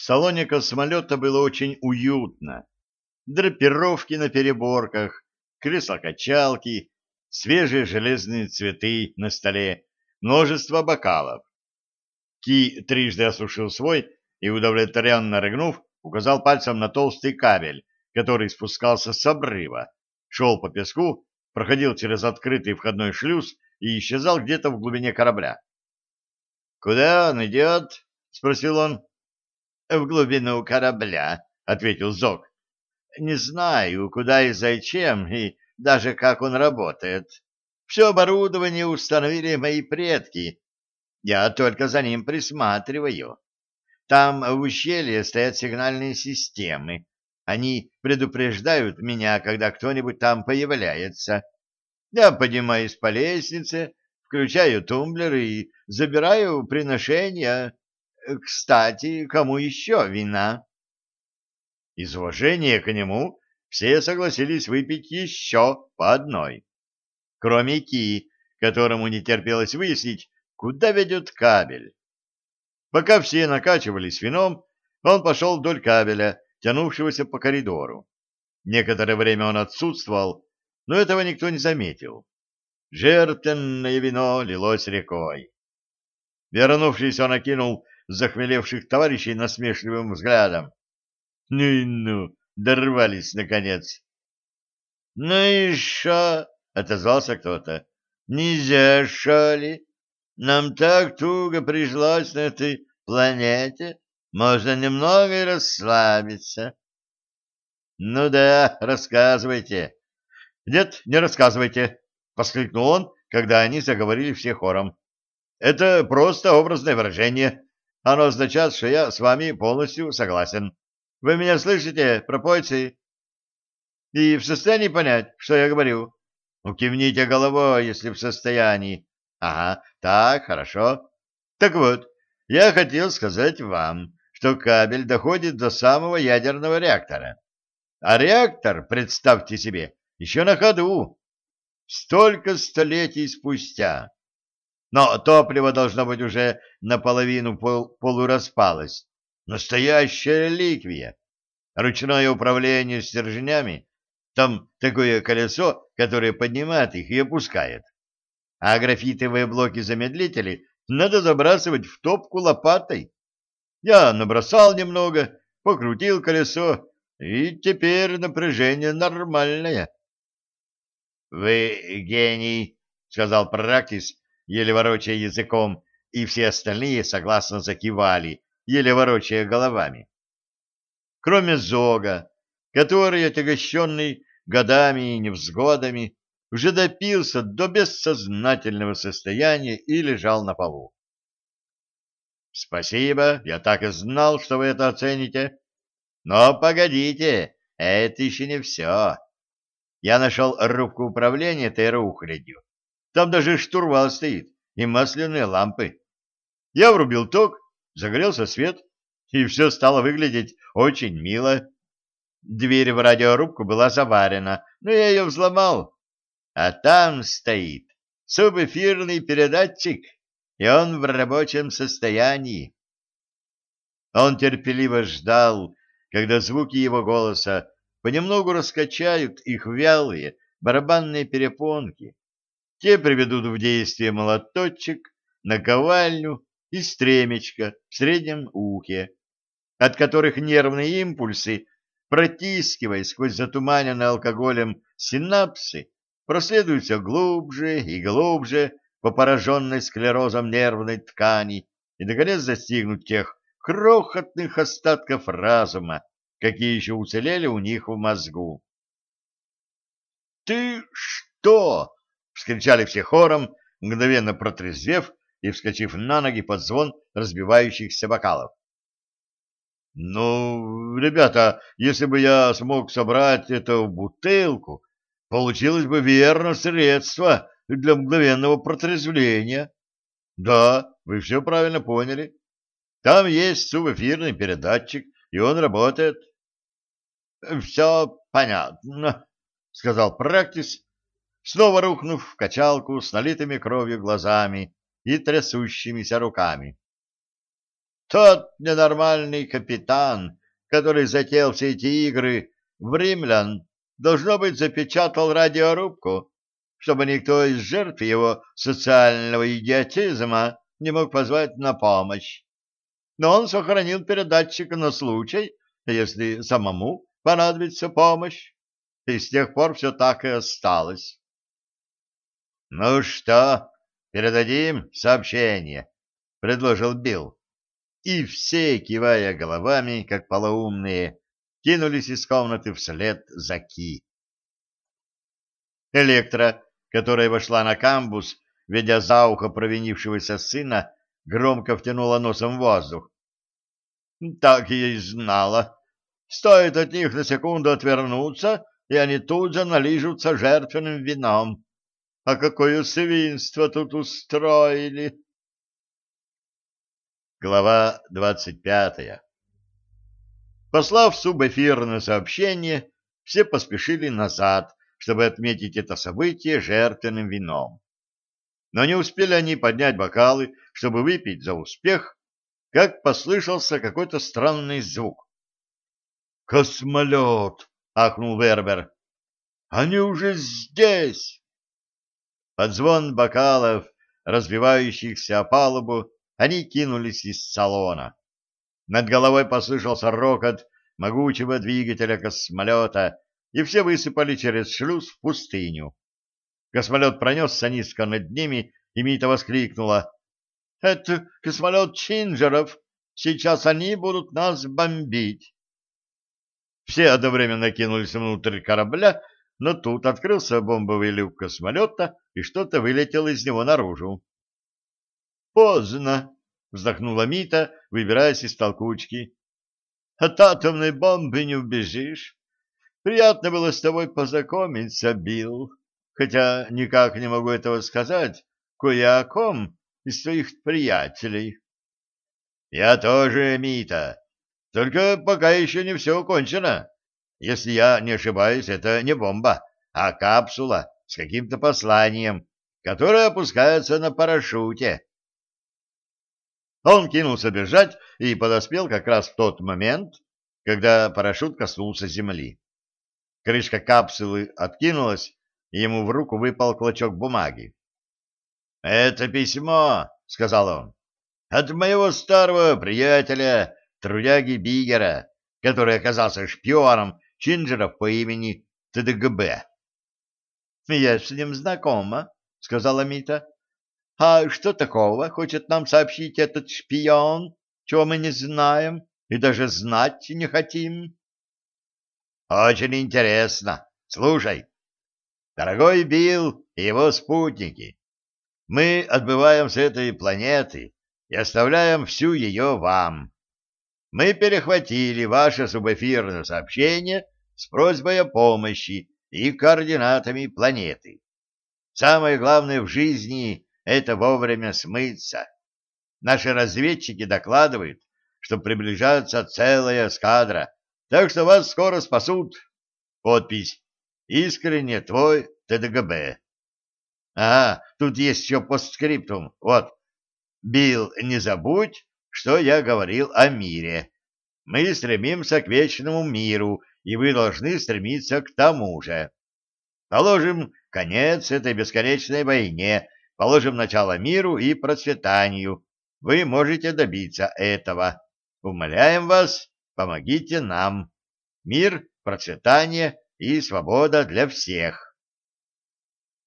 В салоне космолета было очень уютно. Драпировки на переборках, кресла-качалки, свежие железные цветы на столе, множество бокалов. Ки трижды осушил свой и, удовлетворенно рыгнув, указал пальцем на толстый кабель, который спускался с обрыва, шел по песку, проходил через открытый входной шлюз и исчезал где-то в глубине корабля. — Куда он идет? — спросил он. — В глубину корабля, — ответил Зок. — Не знаю, куда и зачем, и даже как он работает. Все оборудование установили мои предки. Я только за ним присматриваю. Там в ущелье стоят сигнальные системы. Они предупреждают меня, когда кто-нибудь там появляется. Я поднимаюсь по лестнице, включаю тумблеры и забираю приношения. Кстати, кому еще вина? Из уважения к нему все согласились выпить еще по одной. Кроме Ки, которому не терпелось выяснить, куда ведет кабель. Пока все накачивались вином, он пошел вдоль кабеля, тянувшегося по коридору. Некоторое время он отсутствовал, но этого никто не заметил. Жертвенное вино лилось рекой. Вернувшись, он окинул захмелевших товарищей насмешливым взглядом. Ну и ну, дорвались, наконец. — Ну и шо? — отозвался кто-то. — Нельзя, шо ли? Нам так туго пришлось на этой планете. Можно немного и расслабиться. — Ну да, рассказывайте. — Нет, не рассказывайте, — воскликнул он, когда они заговорили все хором. — Это просто образное выражение. Оно означает, что я с вами полностью согласен. Вы меня слышите, пропойцы? И в состоянии понять, что я говорю? Ну, кивните головой, если в состоянии. Ага, так, хорошо. Так вот, я хотел сказать вам, что кабель доходит до самого ядерного реактора. А реактор, представьте себе, еще на ходу. Столько столетий спустя. Но топливо должно быть уже наполовину пол полураспалось. Настоящая реликвия. Ручное управление стержнями. Там такое колесо, которое поднимает их и опускает. А графитовые блоки-замедлители надо забрасывать в топку лопатой. Я набросал немного, покрутил колесо, и теперь напряжение нормальное. — Вы гений, — сказал Практис, еле ворочая языком, и все остальные согласно закивали, еле ворочая головами. Кроме Зога, который, отягощенный годами и невзгодами, уже допился до бессознательного состояния и лежал на полу. «Спасибо, я так и знал, что вы это оцените. Но погодите, это еще не все. Я нашел рубку управления этой рухлядью. Там даже штурвал стоит и масляные лампы. Я врубил ток загорелся свет, и все стало выглядеть очень мило. Дверь в радиорубку была заварена, но я ее взломал. А там стоит субэфирный передатчик, и он в рабочем состоянии. Он терпеливо ждал, когда звуки его голоса понемногу раскачают их вялые барабанные перепонки. Те приведут в действие молоточек, наковальню и стремечко в среднем ухе, от которых нервные импульсы, протискиваясь сквозь затуманенные алкоголем синапсы, проследуют все глубже и глубже по пораженной склерозом нервной ткани и, наконец, достигнут тех крохотных остатков разума, какие еще уцелели у них в мозгу. «Ты что?» — вскричали все хором, мгновенно протрезвев и вскочив на ноги под звон разбивающихся бокалов. «Ну, ребята, если бы я смог собрать это в бутылку, получилось бы верно средство для мгновенного протрезвления. Да, вы все правильно поняли. Там есть субэфирный передатчик, и он работает». «Все понятно», — сказал Практис, снова рухнув в качалку с налитыми кровью глазами и трясущимися руками. Тот ненормальный капитан, который затеял все эти игры в римлян, должно быть, запечатал радиорубку, чтобы никто из жертв его социального идиотизма не мог позвать на помощь. Но он сохранил передатчик на случай, если самому понадобится помощь, и с тех пор все так и осталось. — Ну что, передадим сообщение, — предложил Билл. И все, кивая головами, как полоумные, кинулись из комнаты вслед за Ки. Электра, которая вошла на камбус, ведя за ухо провинившегося сына, громко втянула носом воздух. — Так я и знала. Стоит от них на секунду отвернуться, и они тут же налижутся жертвенным вином. А какое свинство тут устроили! Глава двадцать пятая Послав субэфирное сообщение, все поспешили назад, чтобы отметить это событие жертвенным вином. Но не успели они поднять бокалы, чтобы выпить за успех, как послышался какой-то странный звук. «Космолет!» — ахнул Вербер. «Они уже здесь!» Под звон бокалов, разбивающихся о палубу, они кинулись из салона. Над головой послышался рокот могучего двигателя космолета, и все высыпали через шлюз в пустыню. Космолет пронесся низко над ними, и Мита воскликнула. — Это космолет Чинджеров. Сейчас они будут нас бомбить. Все одновременно кинулись внутрь корабля, но тут открылся бомбовый люк космолета, и что-то вылетело из него наружу. «Поздно!» — вздохнула Мита, выбираясь из толкучки. «От атомной бомбы не убежишь. Приятно было с тобой познакомиться, Билл, хотя никак не могу этого сказать кое о ком из твоих приятелей». «Я тоже, Мита, только пока еще не все кончено. Если я не ошибаюсь, это не бомба, а капсула с каким-то посланием, которая опускается на парашюте. Он кинулся бежать и подоспел как раз в тот момент, когда парашют коснулся земли. Крышка капсулы откинулась, и ему в руку выпал клочок бумаги. — Это письмо, — сказал он, — от моего старого приятеля трудяги Бигера, который оказался шпионом Чинджеров по имени ТДГБ. — Я с ним знакома, — сказала Мита. — А что такого хочет нам сообщить этот шпион, чего мы не знаем и даже знать не хотим? — Очень интересно. Слушай. Дорогой Билл и его спутники, мы отбываем с этой планеты и оставляем всю ее вам мы перехватили ваше субэфирное сообщение с просьбой о помощи и координатами планеты. Самое главное в жизни — это вовремя смыться. Наши разведчики докладывают, что приближается целая эскадра, так что вас скоро спасут. Подпись «Искренне твой ТДГБ». А, тут есть еще постскриптум. Вот. Билл, не забудь, что я говорил о мире. Мы стремимся к вечному миру, и вы должны стремиться к тому же. Положим конец этой бесконечной войне, положим начало миру и процветанию. Вы можете добиться этого. Умоляем вас, помогите нам. Мир, процветание и свобода для всех.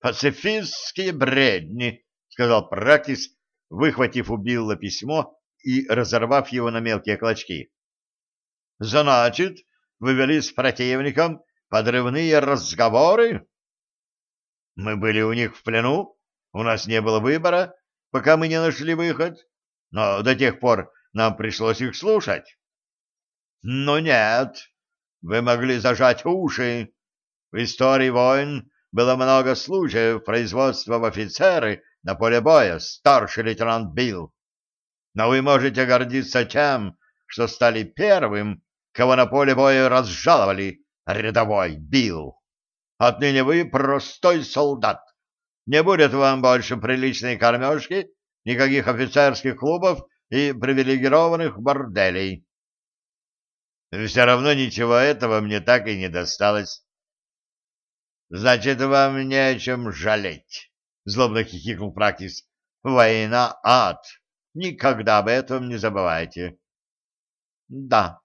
«Пацифистские бредни», — сказал Практис, выхватив у Билла письмо и разорвав его на мелкие клочки. «Значит, вы с противником подрывные разговоры?» «Мы были у них в плену, у нас не было выбора, пока мы не нашли выход, но до тех пор нам пришлось их слушать». «Но нет, вы могли зажать уши. В истории войн было много случаев производства в офицеры на поле боя, старший лейтенант Билл но вы можете гордиться тем, что стали первым, кого на поле боя разжаловали, рядовой Билл. Отныне вы простой солдат. Не будет вам больше приличной кормежки, никаких офицерских клубов и привилегированных борделей. Все равно ничего этого мне так и не досталось. Значит, вам не о чем жалеть, — злобно хихикнул Практис. Война — ад. Никогда об этом не забывайте. — Да,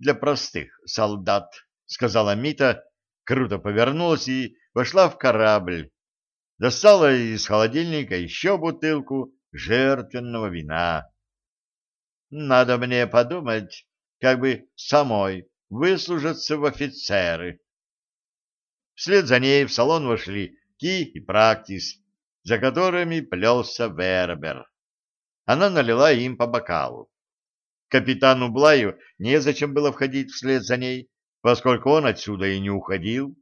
для простых солдат, — сказала Мита, круто повернулась и вошла в корабль. Достала из холодильника еще бутылку жертвенного вина. Надо мне подумать, как бы самой выслужиться в офицеры. Вслед за ней в салон вошли Ки и Практис, за которыми плелся Вербер. Она налила им по бокалу. Капитану Блаю незачем было входить вслед за ней, поскольку он отсюда и не уходил.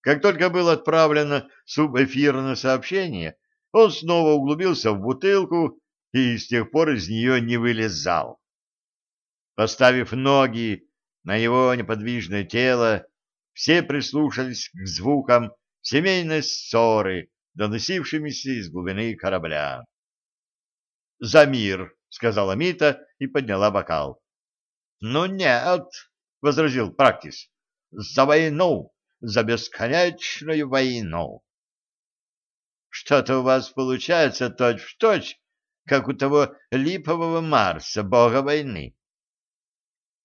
Как только было отправлено субэфирное сообщение, он снова углубился в бутылку и с тех пор из нее не вылезал. Поставив ноги на его неподвижное тело, все прислушались к звукам семейной ссоры, доносившимися из глубины корабля. «За мир!» — сказала Мита и подняла бокал. «Ну нет!» — возразил Практис. «За войну! За бесконечную войну!» «Что-то у вас получается точь-в-точь, точь, как у того липового Марса, бога войны».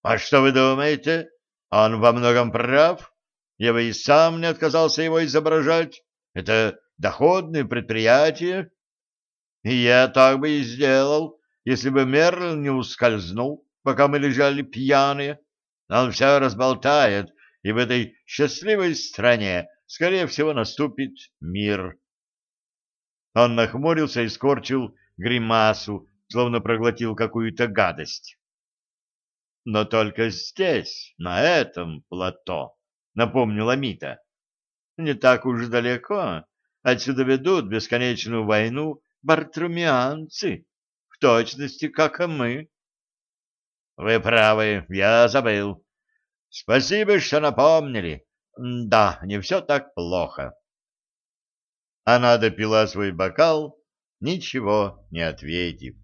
«А что вы думаете? Он во многом прав?» Я бы и сам не отказался его изображать. Это доходное предприятие. И я так бы и сделал, если бы Мерлин не ускользнул, пока мы лежали пьяные. Он все разболтает, и в этой счастливой стране, скорее всего, наступит мир. Он нахмурился и скорчил гримасу, словно проглотил какую-то гадость. Но только здесь, на этом плато, — напомнила Мита. «Не так уж далеко. Отсюда ведут бесконечную войну бартрумианцы, точности, как и мы». «Вы правы, я забыл. Спасибо, что напомнили. Да, не все так плохо». Она допила свой бокал, ничего не ответив.